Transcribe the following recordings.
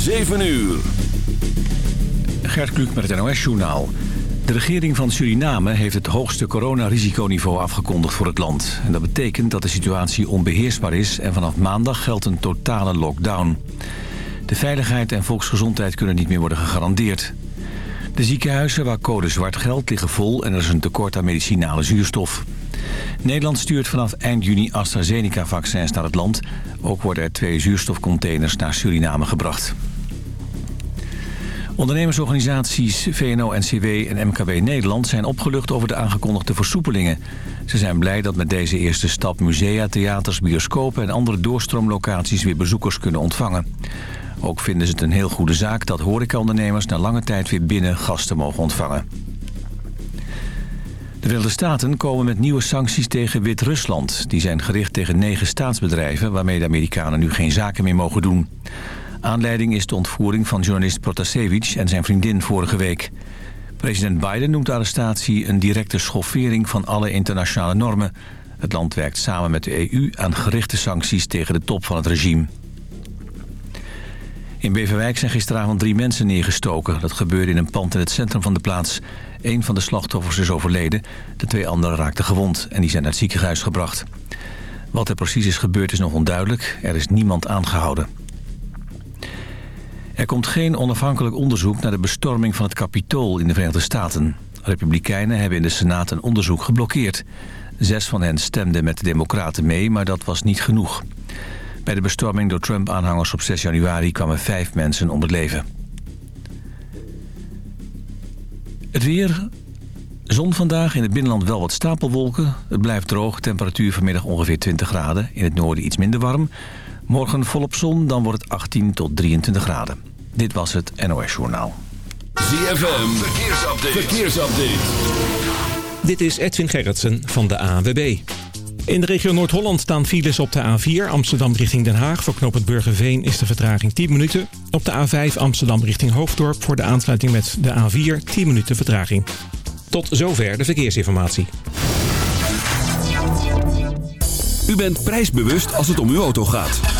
7 uur. Gert Kluk met het NOS-journaal. De regering van Suriname heeft het hoogste coronarisiconiveau afgekondigd voor het land. En dat betekent dat de situatie onbeheersbaar is... en vanaf maandag geldt een totale lockdown. De veiligheid en volksgezondheid kunnen niet meer worden gegarandeerd. De ziekenhuizen waar code zwart geldt liggen vol... en er is een tekort aan medicinale zuurstof. Nederland stuurt vanaf eind juni AstraZeneca-vaccins naar het land. Ook worden er twee zuurstofcontainers naar Suriname gebracht. Ondernemersorganisaties VNO-NCW en MKB Nederland zijn opgelucht over de aangekondigde versoepelingen. Ze zijn blij dat met deze eerste stap musea, theaters, bioscopen en andere doorstroomlocaties weer bezoekers kunnen ontvangen. Ook vinden ze het een heel goede zaak dat horecaondernemers na lange tijd weer binnen gasten mogen ontvangen. De Verenigde Staten komen met nieuwe sancties tegen Wit-Rusland. Die zijn gericht tegen negen staatsbedrijven waarmee de Amerikanen nu geen zaken meer mogen doen. Aanleiding is de ontvoering van journalist Protasevich en zijn vriendin vorige week. President Biden noemt de arrestatie een directe schoffering van alle internationale normen. Het land werkt samen met de EU aan gerichte sancties tegen de top van het regime. In Beverwijk zijn gisteravond drie mensen neergestoken. Dat gebeurde in een pand in het centrum van de plaats. Een van de slachtoffers is overleden. De twee anderen raakten gewond en die zijn naar het ziekenhuis gebracht. Wat er precies is gebeurd is nog onduidelijk. Er is niemand aangehouden. Er komt geen onafhankelijk onderzoek naar de bestorming van het Capitool in de Verenigde Staten. Republikeinen hebben in de Senaat een onderzoek geblokkeerd. Zes van hen stemden met de Democraten mee, maar dat was niet genoeg. Bij de bestorming door Trump-aanhangers op 6 januari kwamen vijf mensen om het leven. Het weer. Zon vandaag, in het binnenland wel wat stapelwolken. Het blijft droog, temperatuur vanmiddag ongeveer 20 graden. In het noorden iets minder warm. Morgen volop zon, dan wordt het 18 tot 23 graden. Dit was het NOS Journaal. ZFM, verkeersupdate. verkeersupdate. Dit is Edwin Gerritsen van de ANWB. In de regio Noord-Holland staan files op de A4 Amsterdam richting Den Haag. Voor knooppunt Burgerveen is de vertraging 10 minuten. Op de A5 Amsterdam richting Hoofddorp voor de aansluiting met de A4 10 minuten vertraging. Tot zover de verkeersinformatie. U bent prijsbewust als het om uw auto gaat.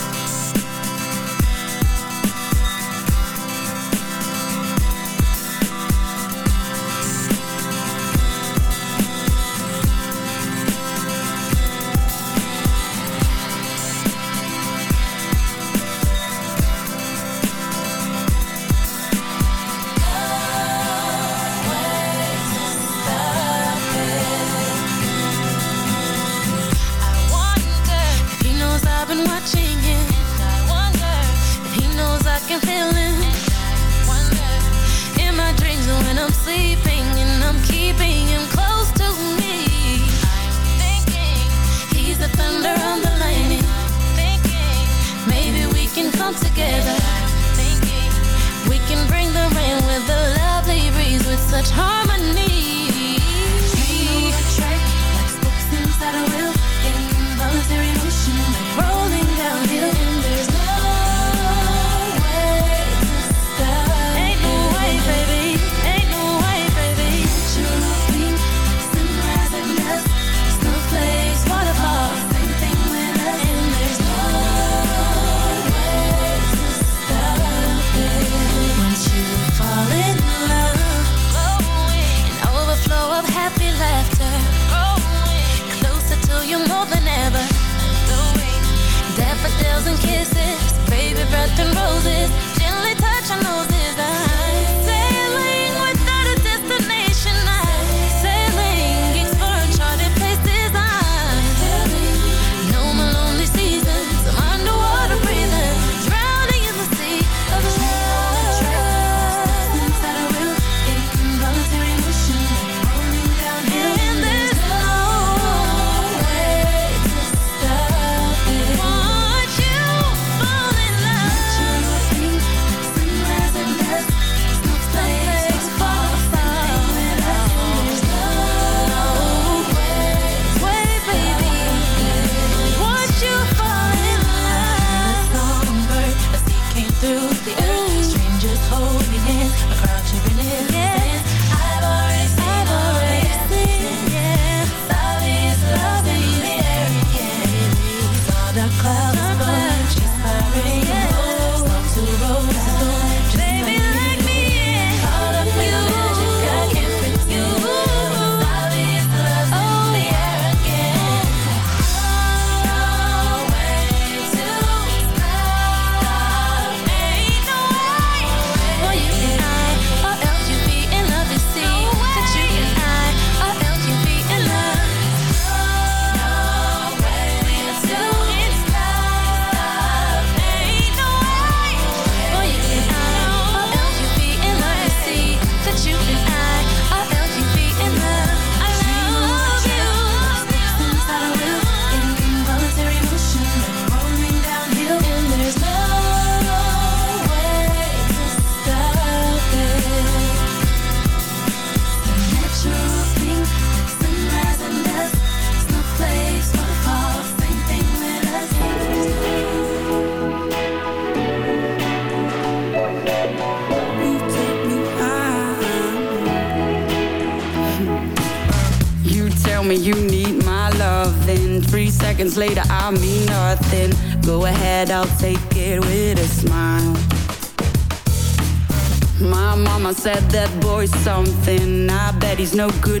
said that boy's something. I bet he's no good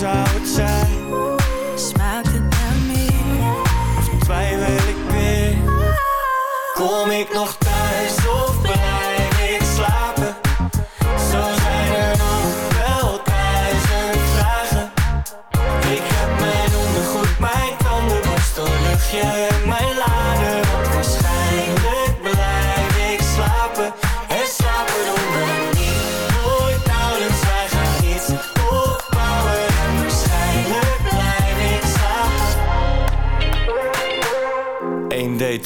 who's. Smaakt het naar meer? Of twijfel ik weer? Kom ik nog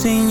je jas in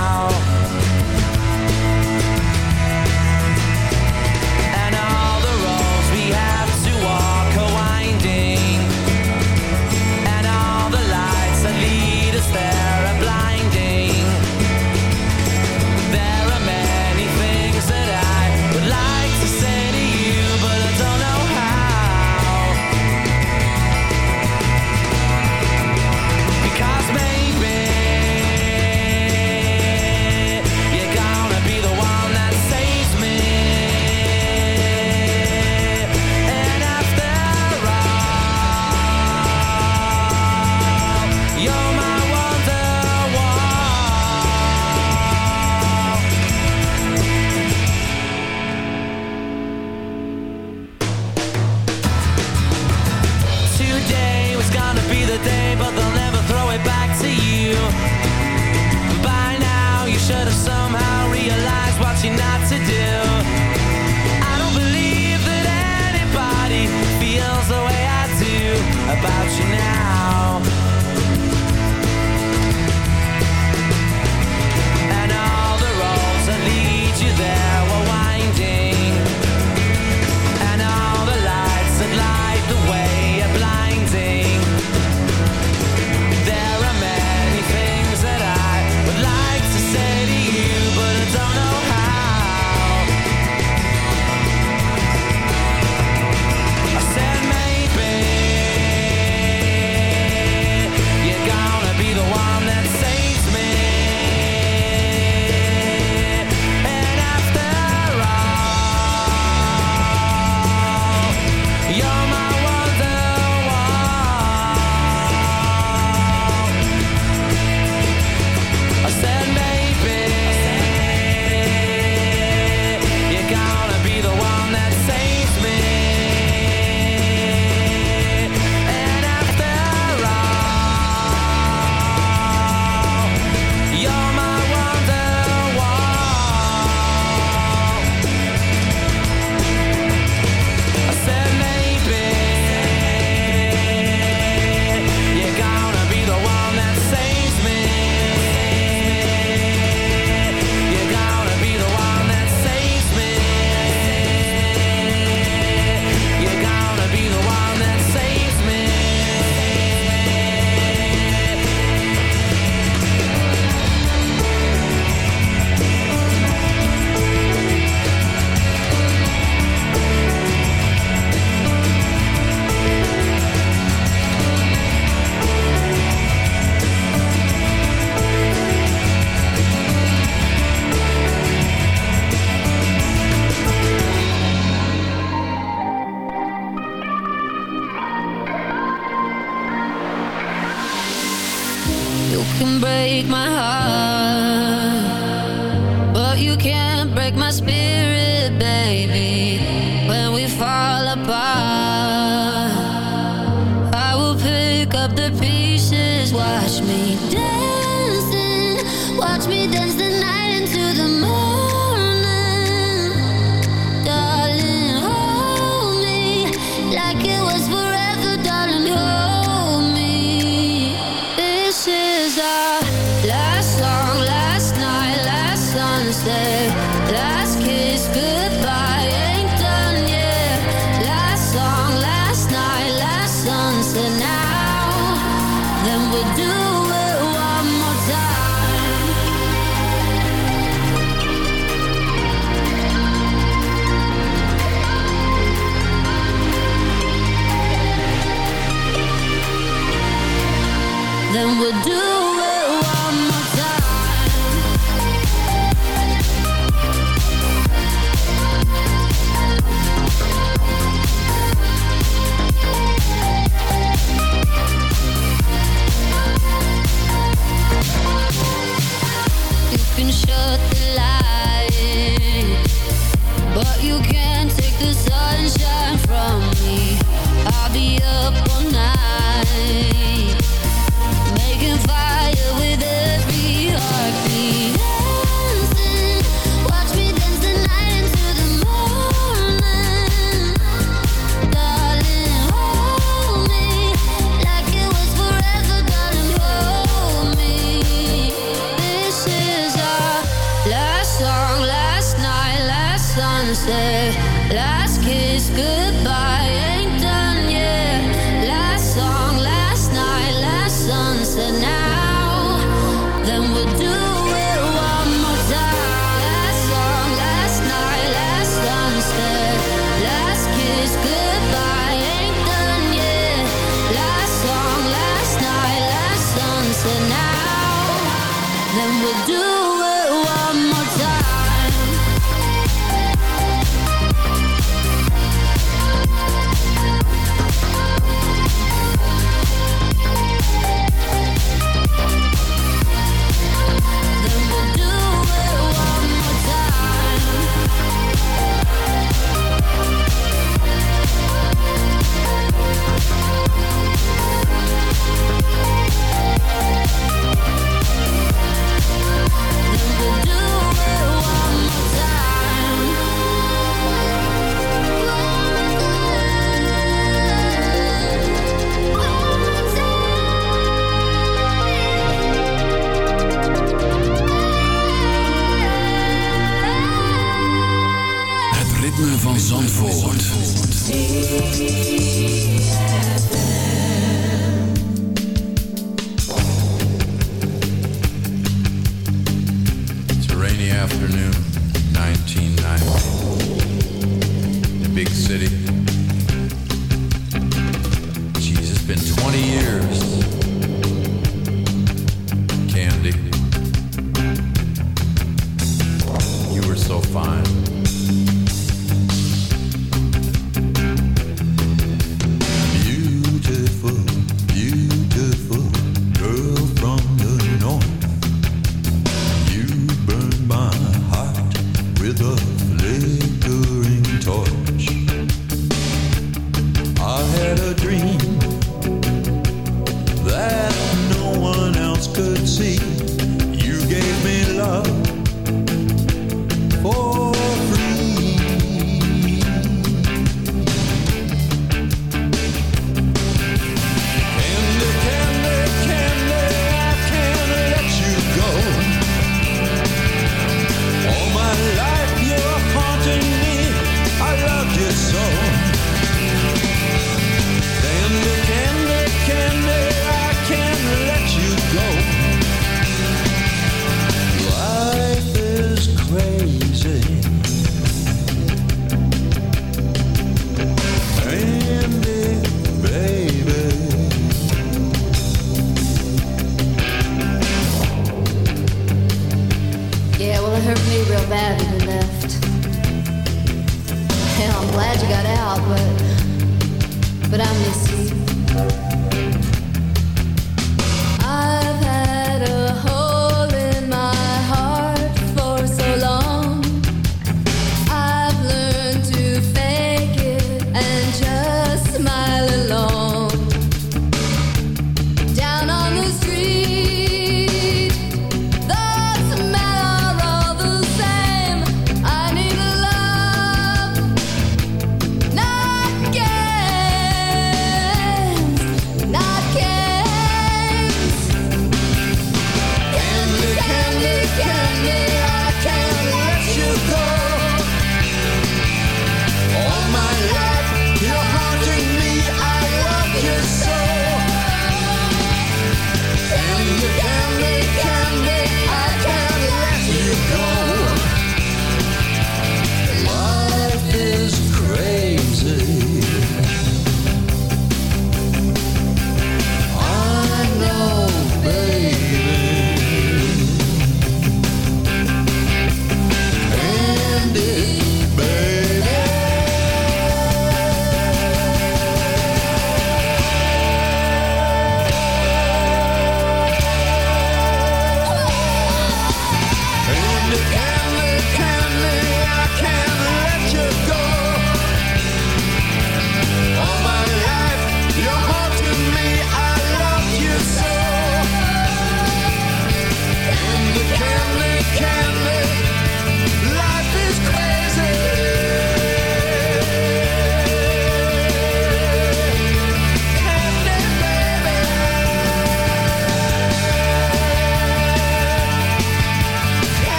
But I miss you.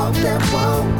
whoa, that whoa.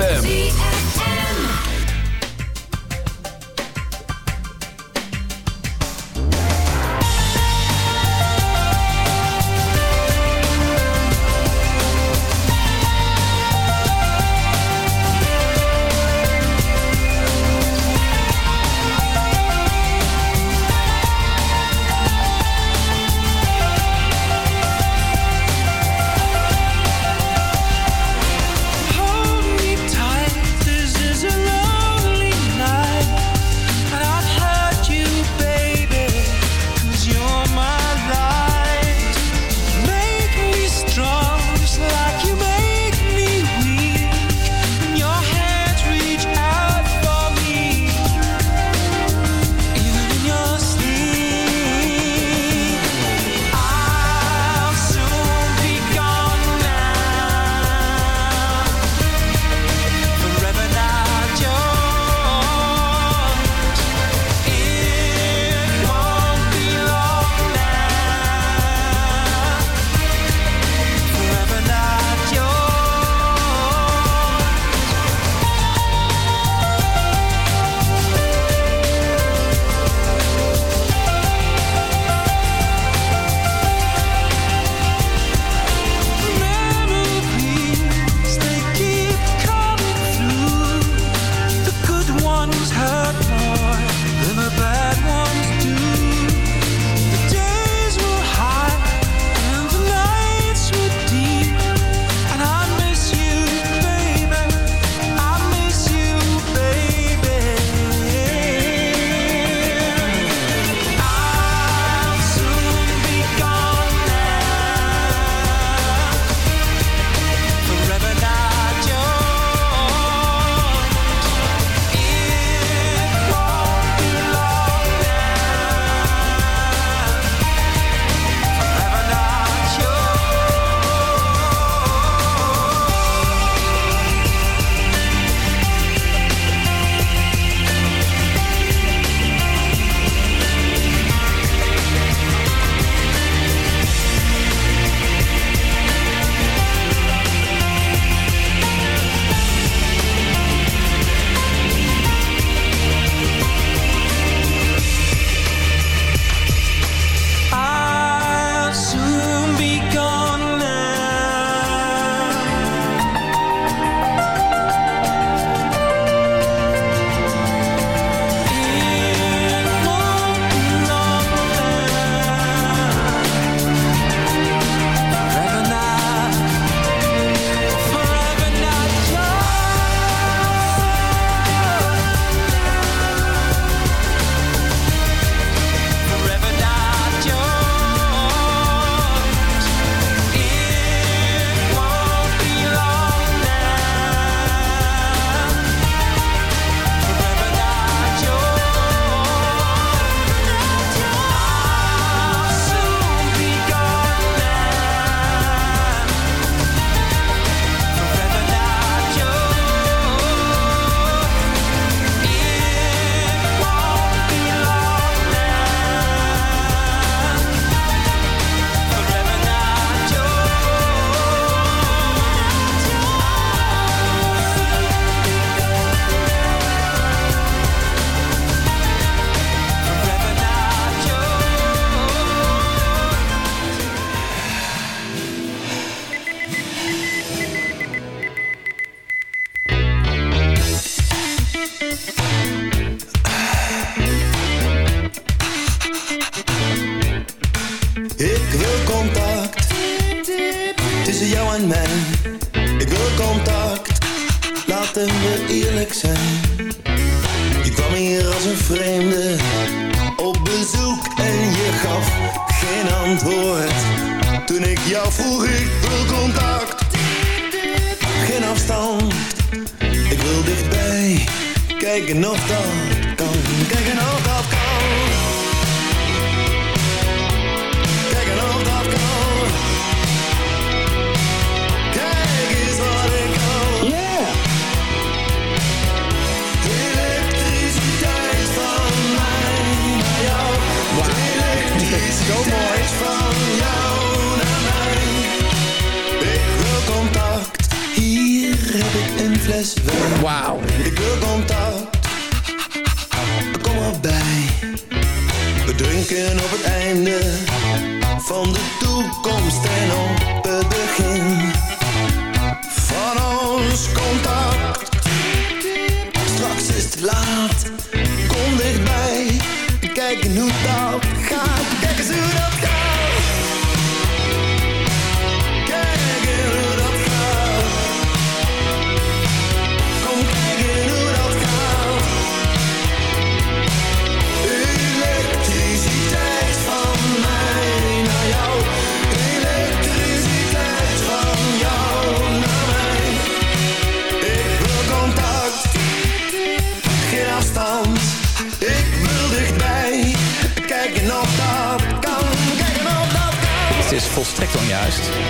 ZFM. zo mooi. van jou naar mij. Ik wil contact, hier heb ik een fles wijn. Ik wil contact, kom erbij. We drinken op het einde van de toekomst en op het begin volstrekt onjuist.